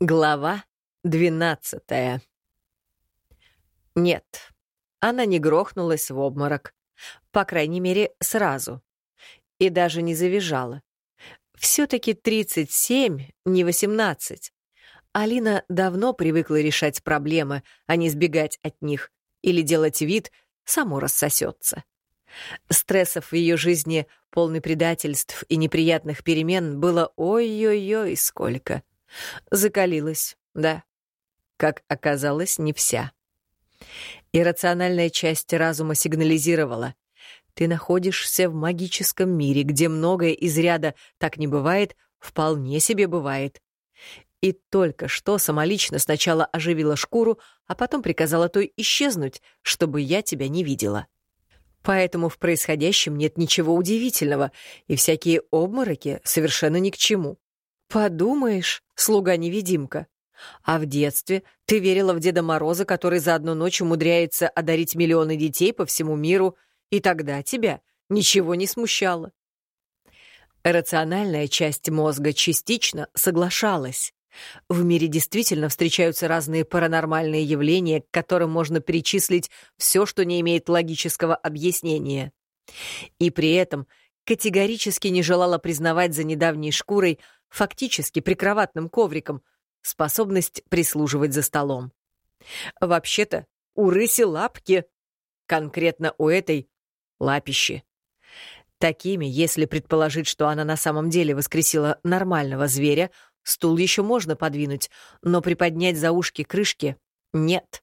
Глава двенадцатая. Нет, она не грохнулась в обморок. По крайней мере, сразу. И даже не завизжала. Все-таки 37, не 18. Алина давно привыкла решать проблемы, а не сбегать от них или делать вид, само рассосется. Стрессов в ее жизни, полный предательств и неприятных перемен было ой-ой-ой сколько — Закалилась, да. Как оказалось, не вся. Иррациональная часть разума сигнализировала. Ты находишься в магическом мире, где многое из ряда «так не бывает» вполне себе бывает. И только что самолично сначала оживила шкуру, а потом приказала той исчезнуть, чтобы я тебя не видела. Поэтому в происходящем нет ничего удивительного, и всякие обмороки совершенно ни к чему. Подумаешь, слуга-невидимка. А в детстве ты верила в Деда Мороза, который за одну ночь умудряется одарить миллионы детей по всему миру, и тогда тебя ничего не смущало. Рациональная часть мозга частично соглашалась. В мире действительно встречаются разные паранормальные явления, к которым можно перечислить все, что не имеет логического объяснения. И при этом категорически не желала признавать за недавней шкурой фактически прикроватным ковриком, способность прислуживать за столом. Вообще-то, у рыси лапки, конкретно у этой — лапищи. Такими, если предположить, что она на самом деле воскресила нормального зверя, стул еще можно подвинуть, но приподнять за ушки крышки — нет.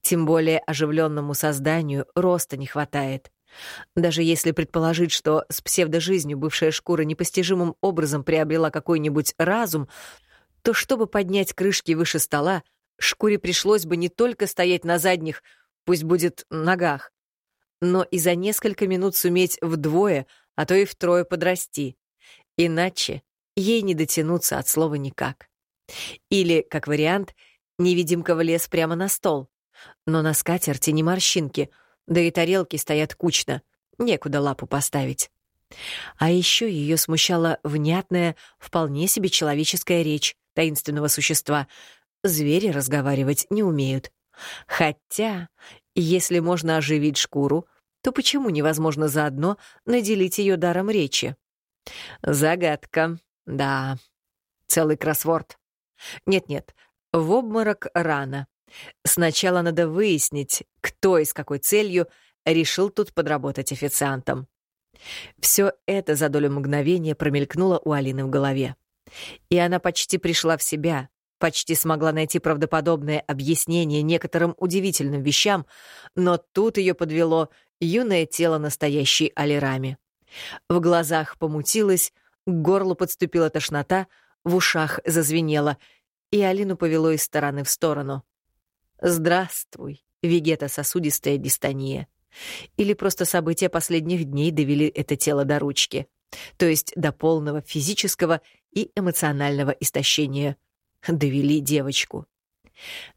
Тем более оживленному созданию роста не хватает. Даже если предположить, что с псевдожизнью бывшая шкура непостижимым образом приобрела какой-нибудь разум, то чтобы поднять крышки выше стола, шкуре пришлось бы не только стоять на задних, пусть будет ногах, но и за несколько минут суметь вдвое, а то и втрое подрасти. Иначе ей не дотянуться от слова никак. Или, как вариант, невидимка влез прямо на стол. Но на скатерти не морщинки — да и тарелки стоят кучно, некуда лапу поставить. А еще ее смущала внятная, вполне себе человеческая речь таинственного существа. Звери разговаривать не умеют. Хотя, если можно оживить шкуру, то почему невозможно заодно наделить ее даром речи? Загадка, да. Целый кроссворд. Нет-нет, в обморок рано. Сначала надо выяснить, кто и с какой целью решил тут подработать официантом. Все это за долю мгновения промелькнуло у Алины в голове. И она почти пришла в себя, почти смогла найти правдоподобное объяснение некоторым удивительным вещам, но тут ее подвело юное тело настоящей Алирами. В глазах помутилось, к горлу подступила тошнота, в ушах зазвенело, и Алину повело из стороны в сторону. Здравствуй, вегетососудистая дистония. Или просто события последних дней довели это тело до ручки, то есть до полного физического и эмоционального истощения. Довели девочку.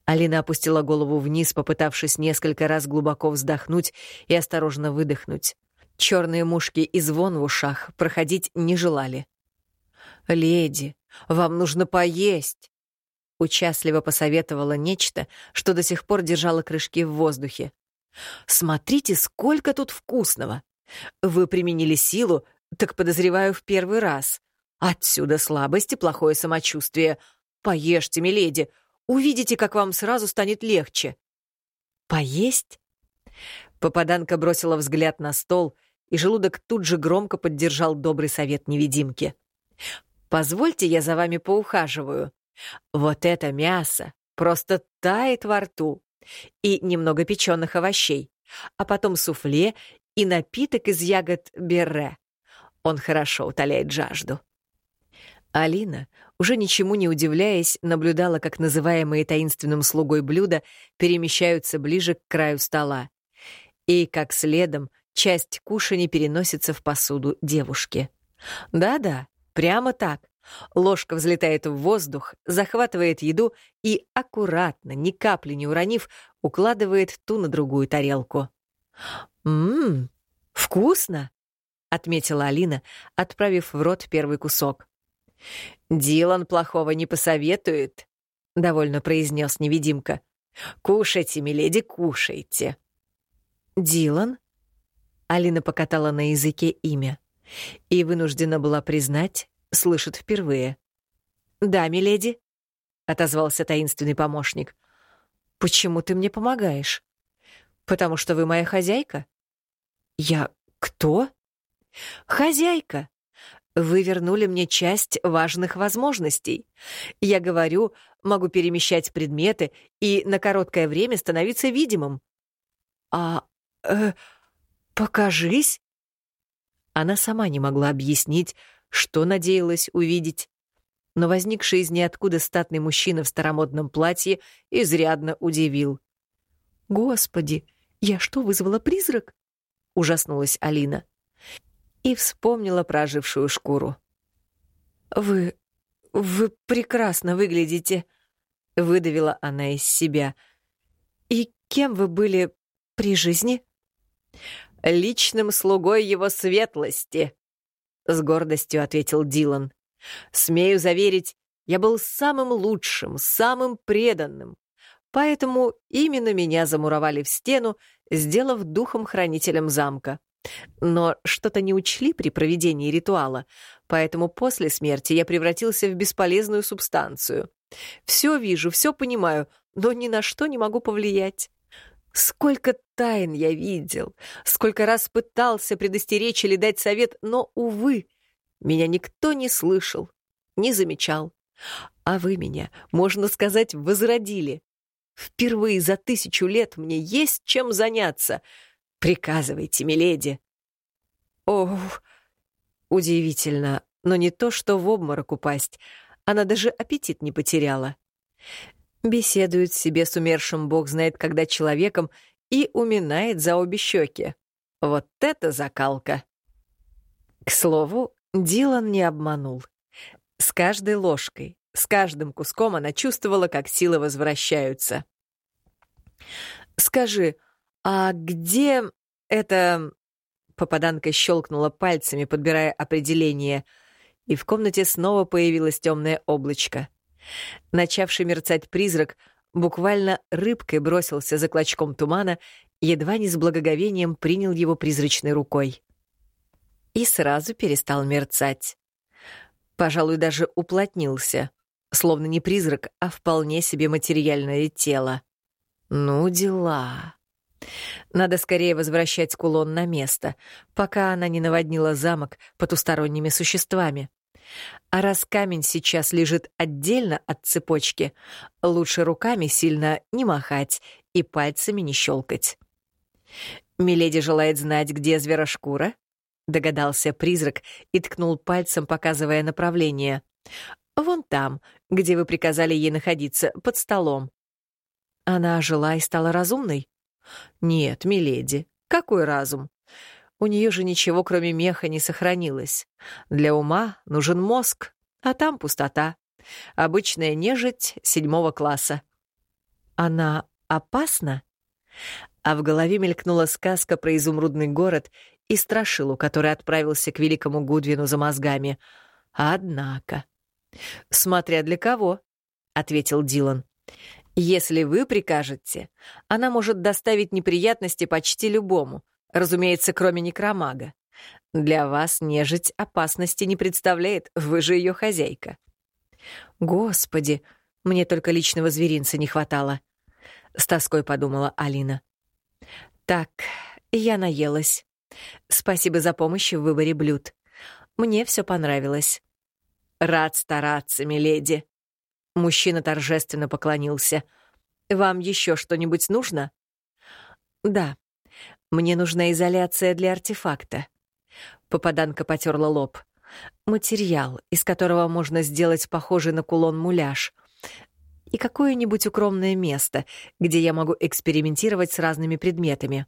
Алина опустила голову вниз, попытавшись несколько раз глубоко вздохнуть и осторожно выдохнуть. Черные мушки и звон в ушах проходить не желали. «Леди, вам нужно поесть!» Участливо посоветовала нечто, что до сих пор держало крышки в воздухе. «Смотрите, сколько тут вкусного! Вы применили силу, так подозреваю в первый раз. Отсюда слабость и плохое самочувствие. Поешьте, миледи, увидите, как вам сразу станет легче». «Поесть?» Попаданка бросила взгляд на стол, и желудок тут же громко поддержал добрый совет невидимки. «Позвольте, я за вами поухаживаю. Вот это мясо просто тает во рту. И немного печеных овощей, а потом суфле и напиток из ягод берре. Он хорошо утоляет жажду. Алина, уже ничему не удивляясь, наблюдала, как называемые таинственным слугой блюда перемещаются ближе к краю стола. И, как следом, часть кушаний переносится в посуду девушки. Да-да, прямо так. Ложка взлетает в воздух, захватывает еду и, аккуратно, ни капли не уронив, укладывает ту на другую тарелку. «Ммм, вкусно!» — отметила Алина, отправив в рот первый кусок. «Дилан плохого не посоветует», довольно произнес невидимка. Кушайте, миледи, кушайте. Дилан? Алина покатала на языке имя и вынуждена была признать, слышит впервые. «Да, миледи», — отозвался таинственный помощник. «Почему ты мне помогаешь?» «Потому что вы моя хозяйка?» «Я кто?» «Хозяйка. Вы вернули мне часть важных возможностей. Я говорю, могу перемещать предметы и на короткое время становиться видимым». «А... Э, покажись?» Она сама не могла объяснить, что надеялась увидеть. Но возникший из ниоткуда статный мужчина в старомодном платье изрядно удивил. «Господи, я что, вызвала призрак?» — ужаснулась Алина. И вспомнила прожившую шкуру. «Вы... вы прекрасно выглядите», — выдавила она из себя. «И кем вы были при жизни?» «Личным слугой его светлости», — с гордостью ответил Дилан. «Смею заверить, я был самым лучшим, самым преданным. Поэтому именно меня замуровали в стену, сделав духом-хранителем замка. Но что-то не учли при проведении ритуала, поэтому после смерти я превратился в бесполезную субстанцию. Все вижу, все понимаю, но ни на что не могу повлиять. Сколько тайн я видел, сколько раз пытался предостеречь или дать совет, но, увы, меня никто не слышал, не замечал. А вы меня, можно сказать, возродили. Впервые за тысячу лет мне есть чем заняться. Приказывайте, миледи. Ох, удивительно, но не то, что в обморок упасть. Она даже аппетит не потеряла. Беседует себе с умершим бог знает когда человеком и уминает за обе щеки. Вот это закалка! К слову, Дилан не обманул. С каждой ложкой, с каждым куском она чувствовала, как силы возвращаются. «Скажи, а где это...» Попаданка щелкнула пальцами, подбирая определение, и в комнате снова появилось темное облачко. Начавший мерцать призрак буквально рыбкой бросился за клочком тумана, едва не с благоговением принял его призрачной рукой. И сразу перестал мерцать. Пожалуй, даже уплотнился, словно не призрак, а вполне себе материальное тело. Ну, дела. Надо скорее возвращать кулон на место, пока она не наводнила замок потусторонними существами. А раз камень сейчас лежит отдельно от цепочки, лучше руками сильно не махать и пальцами не щелкать. «Миледи желает знать, где зверошкура?» — догадался призрак и ткнул пальцем, показывая направление. «Вон там, где вы приказали ей находиться, под столом». Она жила и стала разумной? «Нет, миледи, какой разум? У нее же ничего, кроме меха, не сохранилось. Для ума нужен мозг, а там пустота. Обычная нежить седьмого класса. Она опасна? А в голове мелькнула сказка про изумрудный город и страшилу, который отправился к великому Гудвину за мозгами. Однако... «Смотря для кого», — ответил Дилан. «Если вы прикажете, она может доставить неприятности почти любому, Разумеется, кроме некромага. Для вас нежить опасности не представляет, вы же ее хозяйка. Господи, мне только личного зверинца не хватало. С тоской подумала Алина. Так, я наелась. Спасибо за помощь в выборе блюд. Мне все понравилось. Рад стараться, миледи. Мужчина торжественно поклонился. Вам еще что-нибудь нужно? Да, мне нужна изоляция для артефакта. Попаданка потерла лоб. Материал, из которого можно сделать похожий на кулон муляж. И какое-нибудь укромное место, где я могу экспериментировать с разными предметами.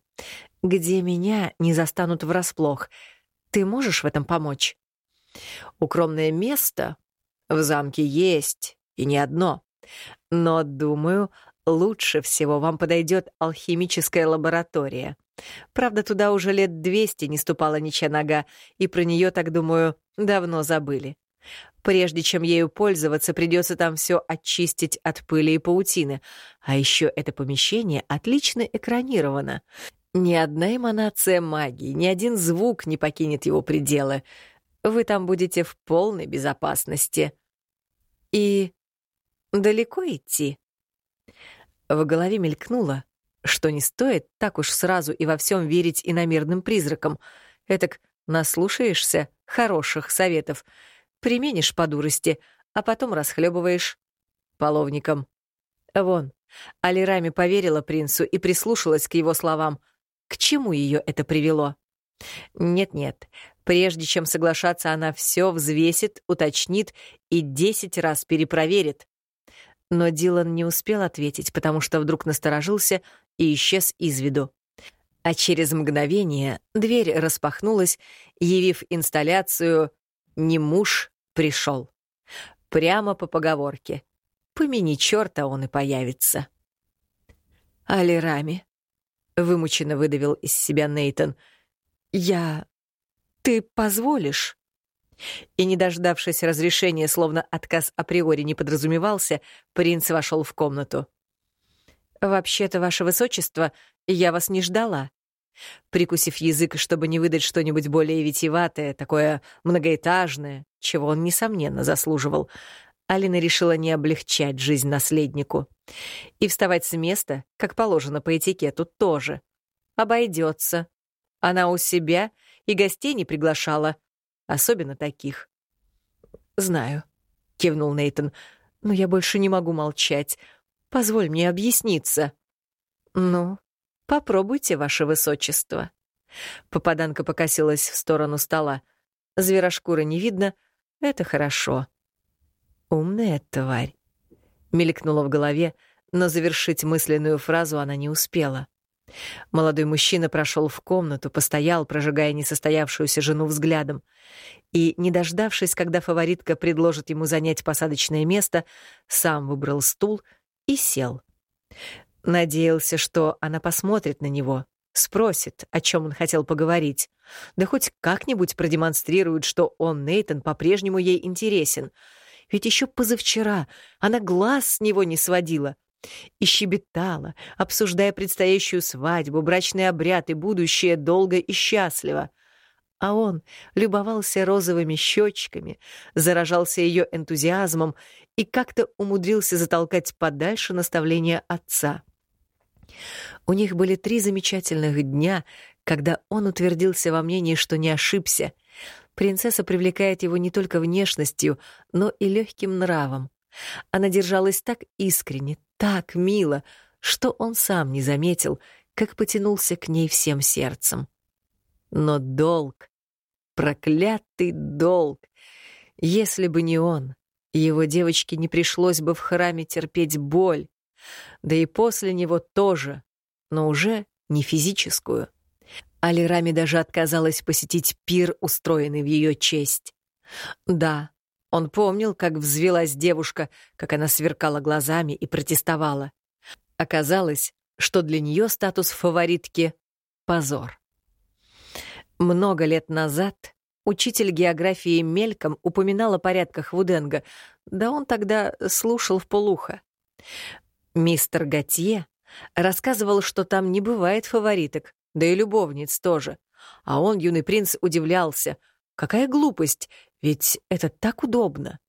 Где меня не застанут врасплох. Ты можешь в этом помочь? Укромное место в замке есть, и не одно. Но, думаю, лучше всего вам подойдет алхимическая лаборатория — Правда, туда уже лет двести не ступала ничья нога, и про нее, так думаю, давно забыли. Прежде чем ею пользоваться, придется там все очистить от пыли и паутины. А еще это помещение отлично экранировано. Ни одна эманация магии, ни один звук не покинет его пределы. Вы там будете в полной безопасности. И далеко идти? В голове мелькнуло, что не стоит так уж сразу и во всем верить иномерным призракам. Этак наслушаешься хороших советов, применишь по дурости, а потом расхлебываешь половником. Вон, Алирами поверила принцу и прислушалась к его словам. К чему ее это привело? Нет-нет, прежде чем соглашаться, она все взвесит, уточнит и десять раз перепроверит. Но Дилан не успел ответить, потому что вдруг насторожился и исчез из виду. А через мгновение дверь распахнулась, явив инсталляцию «Не муж пришел». Прямо по поговорке. Помяни черта, он и появится. «Алирами», — вымученно выдавил из себя Нейтон, — «я... Ты позволишь?» И, не дождавшись разрешения, словно отказ априори не подразумевался, принц вошел в комнату. «Вообще-то, ваше высочество, я вас не ждала». Прикусив язык, чтобы не выдать что-нибудь более витиеватое, такое многоэтажное, чего он, несомненно, заслуживал, Алина решила не облегчать жизнь наследнику. И вставать с места, как положено по этикету, тоже. Обойдется. Она у себя и гостей не приглашала — особенно таких. «Знаю», — кивнул Нейтон, — «но я больше не могу молчать. Позволь мне объясниться». «Ну, попробуйте, ваше высочество». Попаданка покосилась в сторону стола. Зверошкуры не видно. Это хорошо. «Умная тварь», — мелькнула в голове, но завершить мысленную фразу она не успела. Молодой мужчина прошел в комнату, постоял, прожигая несостоявшуюся жену взглядом, и, не дождавшись, когда фаворитка предложит ему занять посадочное место, сам выбрал стул и сел. Надеялся, что она посмотрит на него, спросит, о чем он хотел поговорить, да хоть как-нибудь продемонстрирует, что он, Нейтон, по-прежнему ей интересен. Ведь еще позавчера она глаз с него не сводила — и щебетала, обсуждая предстоящую свадьбу, брачный обряд и будущее долго и счастливо. А он любовался розовыми щечками, заражался ее энтузиазмом и как-то умудрился затолкать подальше наставления отца. У них были три замечательных дня, когда он утвердился во мнении, что не ошибся. Принцесса привлекает его не только внешностью, но и легким нравом. Она держалась так искренне, так мило, что он сам не заметил, как потянулся к ней всем сердцем. Но долг, проклятый долг, если бы не он, его девочке не пришлось бы в храме терпеть боль, да и после него тоже, но уже не физическую. Алирами даже отказалась посетить пир, устроенный в ее честь. Да, он помнил, как взвелась девушка, как она сверкала глазами и протестовала. Оказалось, что для нее статус фаворитки — позор. Много лет назад учитель географии мельком упоминал о порядках Вуденга, да он тогда слушал в полухо. Мистер Готье рассказывал, что там не бывает фавориток, да и любовниц тоже. А он, юный принц, удивлялся. Какая глупость, ведь это так удобно.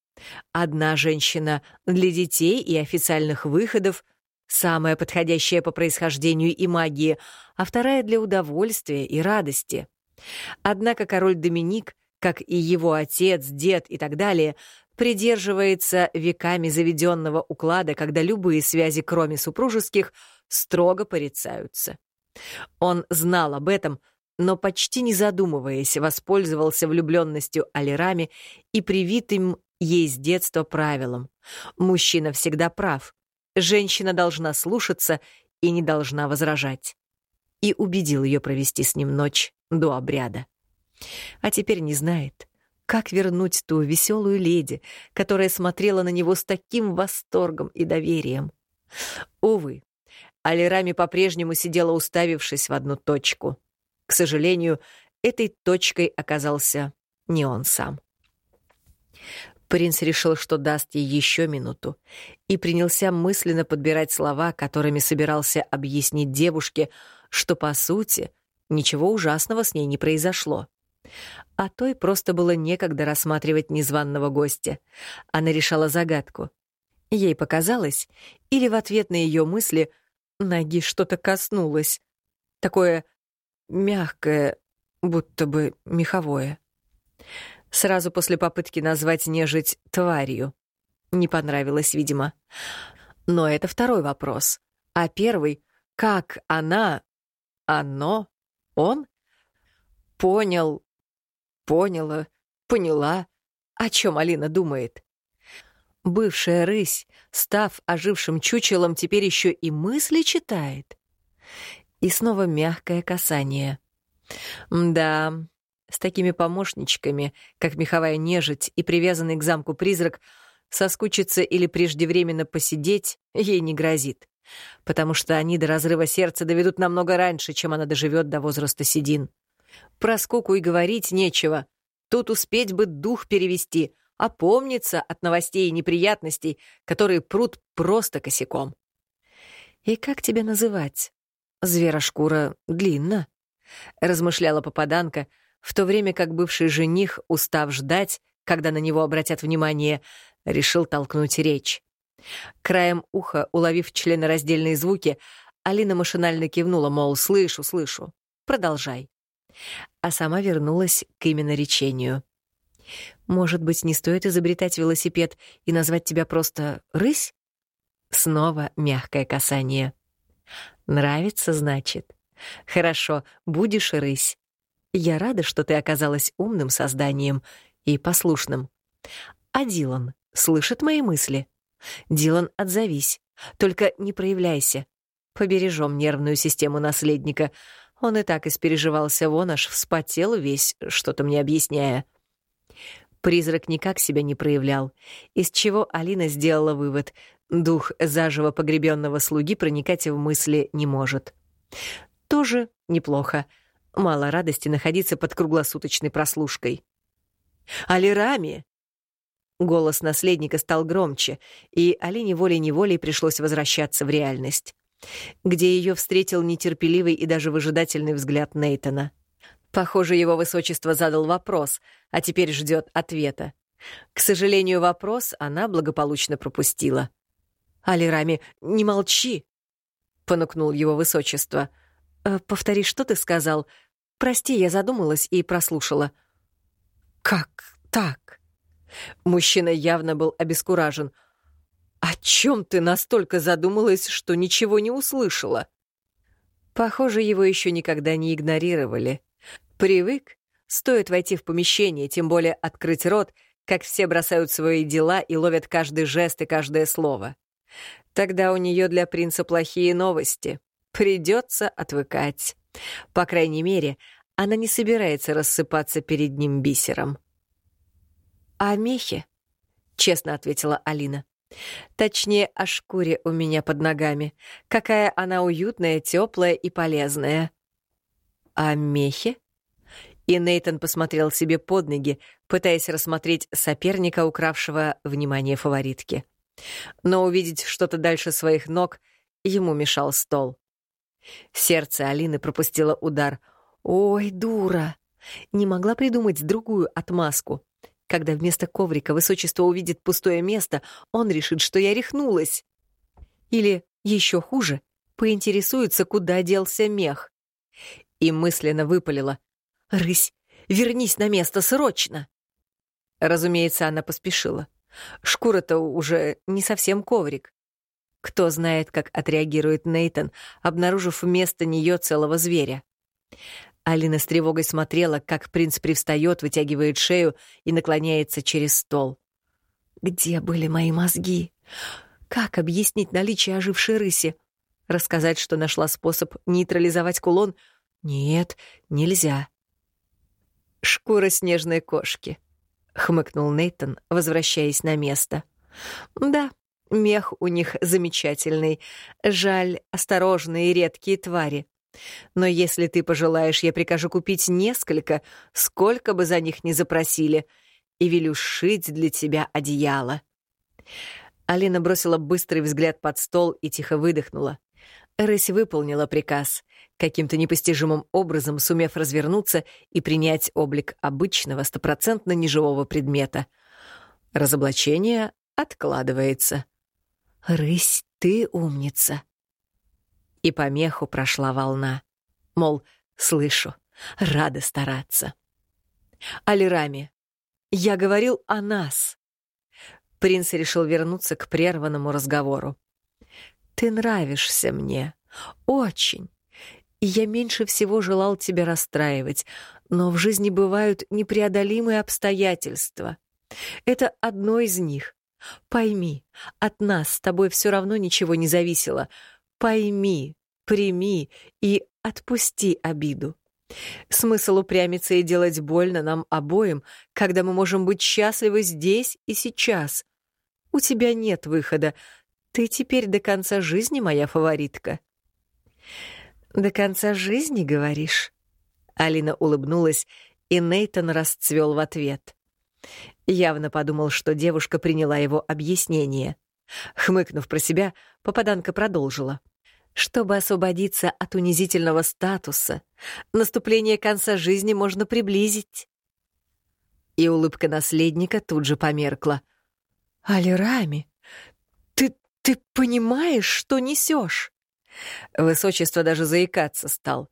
Одна женщина для детей и официальных выходов, самая подходящая по происхождению и магии, а вторая для удовольствия и радости. Однако король Доминик, как и его отец, дед и так далее, придерживается веками заведенного уклада, когда любые связи, кроме супружеских, строго порицаются. Он знал об этом, но почти не задумываясь, воспользовался влюбленностью Алирами и привитым ей с детства правилом. Мужчина всегда прав. Женщина должна слушаться и не должна возражать. И убедил ее провести с ним ночь до обряда. А теперь не знает, как вернуть ту веселую леди, которая смотрела на него с таким восторгом и доверием. Увы, Алирами по-прежнему сидела, уставившись в одну точку — к сожалению, этой точкой оказался не он сам. Принц решил, что даст ей еще минуту, и принялся мысленно подбирать слова, которыми собирался объяснить девушке, что, по сути, ничего ужасного с ней не произошло. А той просто было некогда рассматривать незваного гостя. Она решала загадку. Ей показалось, или в ответ на ее мысли ноги что-то коснулось. Такое мягкое, будто бы меховое. Сразу после попытки назвать нежить тварью. Не понравилось, видимо. Но это второй вопрос. А первый — как она, оно, он понял, поняла, поняла, о чем Алина думает. Бывшая рысь, став ожившим чучелом, теперь еще и мысли читает. И снова мягкое касание. Да, с такими помощничками, как меховая нежить и привязанный к замку призрак, соскучиться или преждевременно посидеть ей не грозит, потому что они до разрыва сердца доведут намного раньше, чем она доживет до возраста седин. Про скуку и говорить нечего. Тут успеть бы дух перевести, опомниться от новостей и неприятностей, которые прут просто косяком. «И как тебя называть? Зверошкура длинно», — размышляла попаданка, в то время как бывший жених, устав ждать, когда на него обратят внимание, решил толкнуть речь. Краем уха, уловив членораздельные звуки, Алина машинально кивнула, мол, слышу, слышу. Продолжай. А сама вернулась к именно речению. Может быть, не стоит изобретать велосипед и назвать тебя просто «рысь»? Снова мягкое касание. Нравится, значит? Хорошо, будешь рысь. Я рада, что ты оказалась умным созданием и послушным. А Дилан слышит мои мысли? Дилан, отзовись. Только не проявляйся. Побережем нервную систему наследника. Он и так испереживался вон аж вспотел весь, что-то мне объясняя. Призрак никак себя не проявлял, из чего Алина сделала вывод — дух заживо погребенного слуги проникать в мысли не может. Тоже неплохо — Мало радости находиться под круглосуточной прослушкой. «Алирами!» Голос наследника стал громче, и Алине волей-неволей пришлось возвращаться в реальность, где ее встретил нетерпеливый и даже выжидательный взгляд Нейтона. Похоже, его высочество задал вопрос, а теперь ждет ответа. К сожалению, вопрос она благополучно пропустила. «Алирами, не молчи!» — понукнул его высочество — «Э, «Повтори, что ты сказал? Прости, я задумалась и прослушала». «Как так?» Мужчина явно был обескуражен. «О чем ты настолько задумалась, что ничего не услышала?» Похоже, его еще никогда не игнорировали. Привык, стоит войти в помещение, тем более открыть рот, как все бросают свои дела и ловят каждый жест и каждое слово. Тогда у нее для принца плохие новости. Придется отвыкать. По крайней мере, она не собирается рассыпаться перед ним бисером. «А мехе?» — честно ответила Алина. «Точнее, о шкуре у меня под ногами. Какая она уютная, теплая и полезная». «А мехе?» И Нейтон посмотрел себе под ноги, пытаясь рассмотреть соперника, укравшего внимание фаворитки. Но увидеть что-то дальше своих ног ему мешал стол. Сердце Алины пропустило удар. «Ой, дура!» Не могла придумать другую отмазку. Когда вместо коврика высочество увидит пустое место, он решит, что я рехнулась. Или, еще хуже, поинтересуется, куда делся мех. И мысленно выпалила. «Рысь, вернись на место срочно!» Разумеется, она поспешила. Шкура-то уже не совсем коврик. Кто знает, как отреагирует Нейтон, обнаружив вместо нее целого зверя. Алина с тревогой смотрела, как принц привстает, вытягивает шею и наклоняется через стол. «Где были мои мозги? Как объяснить наличие ожившей рыси? Рассказать, что нашла способ нейтрализовать кулон? Нет, нельзя». «Шкура снежной кошки», — хмыкнул Нейтон, возвращаясь на место. «Да, Мех у них замечательный. Жаль, осторожные и редкие твари. Но если ты пожелаешь, я прикажу купить несколько, сколько бы за них ни запросили. и велю сшить для тебя одеяло». Алина бросила быстрый взгляд под стол и тихо выдохнула. Рысь выполнила приказ, каким-то непостижимым образом сумев развернуться и принять облик обычного стопроцентно неживого предмета. Разоблачение откладывается. «Рысь, ты умница!» И по меху прошла волна. Мол, слышу, рада стараться. Алирами, я говорил о нас. Принц решил вернуться к прерванному разговору. Ты нравишься мне. Очень. И я меньше всего желал тебя расстраивать, но в жизни бывают непреодолимые обстоятельства. Это одно из них. Пойми, от нас с тобой все равно ничего не зависело. Пойми, прими и отпусти обиду. Смысл упрямиться и делать больно нам обоим, когда мы можем быть счастливы здесь и сейчас. У тебя нет выхода, ты теперь до конца жизни моя фаворитка. До конца жизни, говоришь? Алина улыбнулась, и Нейтон расцвел в ответ. Явно подумал, что девушка приняла его объяснение. Хмыкнув про себя, попаданка продолжила. Чтобы освободиться от унизительного статуса, наступление конца жизни можно приблизить. И улыбка наследника тут же померкла. «Алирами, «Ты понимаешь, что несешь?» Высочество даже заикаться стал.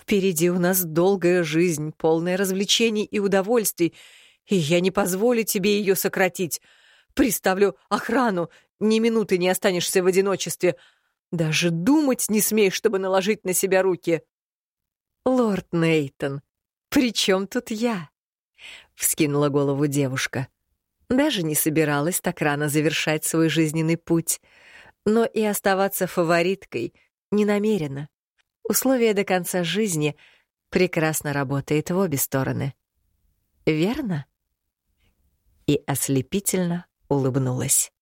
«Впереди у нас долгая жизнь, полная развлечений и удовольствий, и я не позволю тебе ее сократить. Приставлю охрану, ни минуты не останешься в одиночестве. Даже думать не смеешь, чтобы наложить на себя руки». «Лорд Нейтон, при чем тут я?» — вскинула голову девушка. Даже не собиралась так рано завершать свой жизненный путь, но и оставаться фавориткой не намерена. Условие до конца жизни прекрасно работает в обе стороны. Верно? И ослепительно улыбнулась.